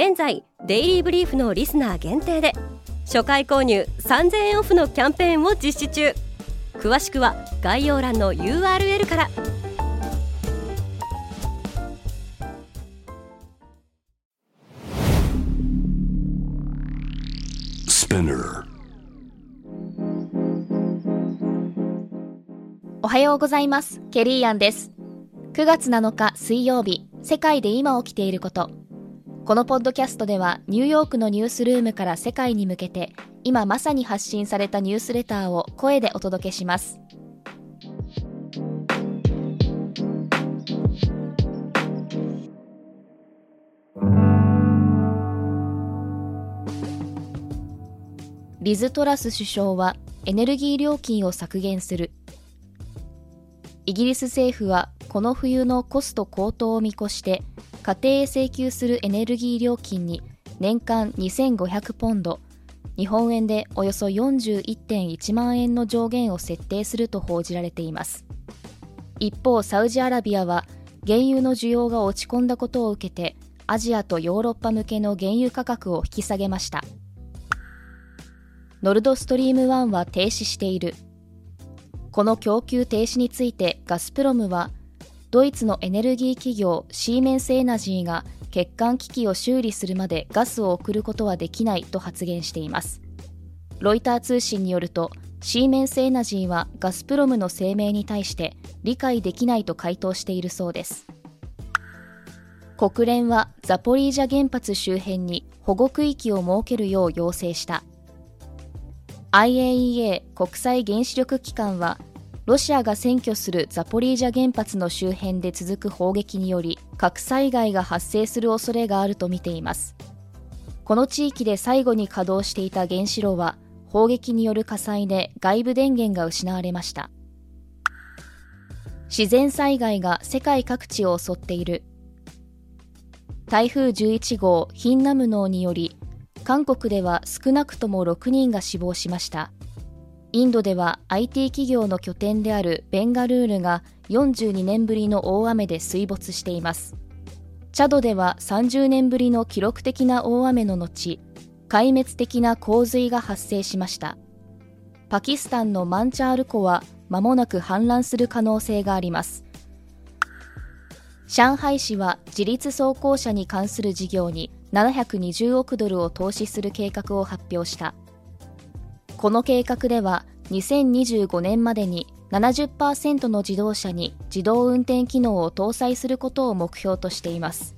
現在デイリーブリーフのリスナー限定で初回購入3000円オフのキャンペーンを実施中。詳しくは概要欄の URL から。おはようございます。ケリーアンです。9月7日水曜日世界で今起きていることこのポッドキャストではニューヨークのニュースルームから世界に向けて今まさに発信されたニュースレターを声でお届けします。リズ・トラス首相はエネルギー料金を削減する。イギリス政府はこの冬のコスト高騰を見越して家庭へ請求するエネルギー料金に年間2500ポンド日本円でおよそ41.1万円の上限を設定すると報じられています。一方サウジアラビアは原油の需要が落ち込んだことを受けてアジアとヨーロッパ向けの原油価格を引き下げました。ノルドストリーム1は停止している。この供給停止についてガスプロムはドイツのエネルギー企業シーメンスエナジーが欠陥機器を修理するまでガスを送ることはできないと発言しています。ロイター通信によるとシーメンスエナジーはガスプロムの声明に対して理解できないと回答しているそうです。国連はザポリージャ原発周辺に保護区域を設けるよう要請した。IAEA 国際原子力機関はロシアが占拠するザポリージャ原発の周辺で続く砲撃により核災害が発生する恐れがあるとみています。この地域で最後に稼働していた原子炉は砲撃による火災で外部電源が失われました。自然災害が世界各地を襲っている。台風11号ヒンナムノーにより韓国では少なくとも6人が死亡しました。インドでは IT 企業の拠点であるベンガルールが42年ぶりの大雨で水没しています。チャドでは30年ぶりの記録的な大雨の後壊滅的な洪水が発生しました。パキスタンのマンチャール湖は間もなく氾濫する可能性があります。上海市は自立走行車に関する事業に720億ドルを投資する計画を発表した。この計画では2025年までに70%の自動車に自動運転機能を搭載することを目標としています。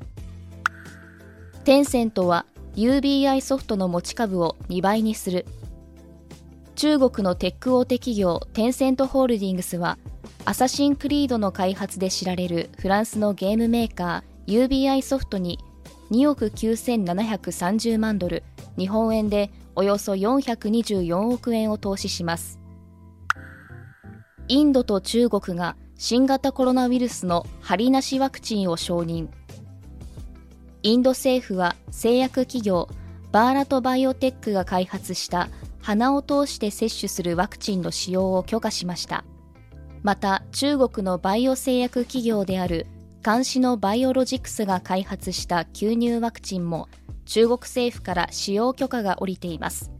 テンセントは UBI ソフトの持ち株を2倍にする。中国のテック大手企業テンセントホールディングスはアサシンクリードの開発で知られるフランスのゲームメーカー UBI ソフトに2億9730万ドル日本円でおよそ424億円を投資します。インドと中国が新型コロナウイルスの針なしワクチンを承認。インド政府は製薬企業バーラトバイオテックが開発した鼻を通して接種するワクチンの使用を許可しました。また中国のバイオ製薬企業である監視のバイオロジクスが開発した吸入ワクチンも中国政府から使用許可が下りています。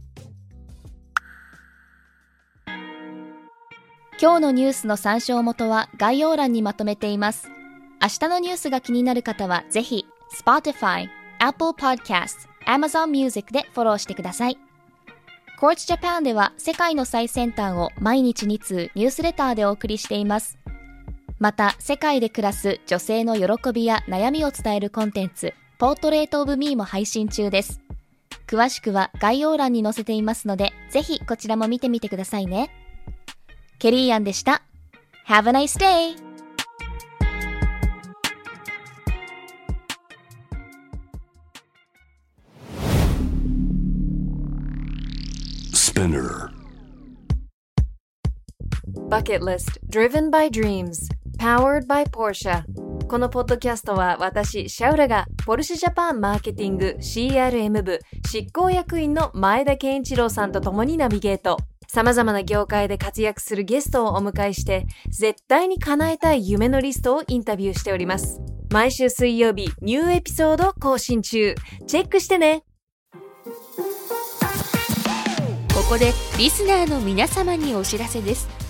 今日のニュースの参照元は概要欄にまとめています。明日のニュースが気になる方はぜひ Spotify、Apple Podcast、Amazon Music でフォローしてください。Quartz Japan では世界の最先端を毎日2通ニュースレターでお送りしています。また世界で暮らす女性の喜びや悩みを伝えるコンテンツポートレートオブミーも配信中です。詳しくは概要欄に載せていますので、ぜひこちらも見てみてくださいね。ケリーアンでした。Have a nice day! Bucket List Driven by Dreams Powered by Porsche このポッドキャストは私、シャウラがポルシェジャパンマーケティング CRM 部執行役員の前田健一郎さんと共にナビゲート。様々な業界で活躍するゲストをお迎えして、絶対に叶えたい夢のリストをインタビューしております。毎週水曜日、ニューエピソード更新中。チェックしてねここでリスナーの皆様にお知らせです。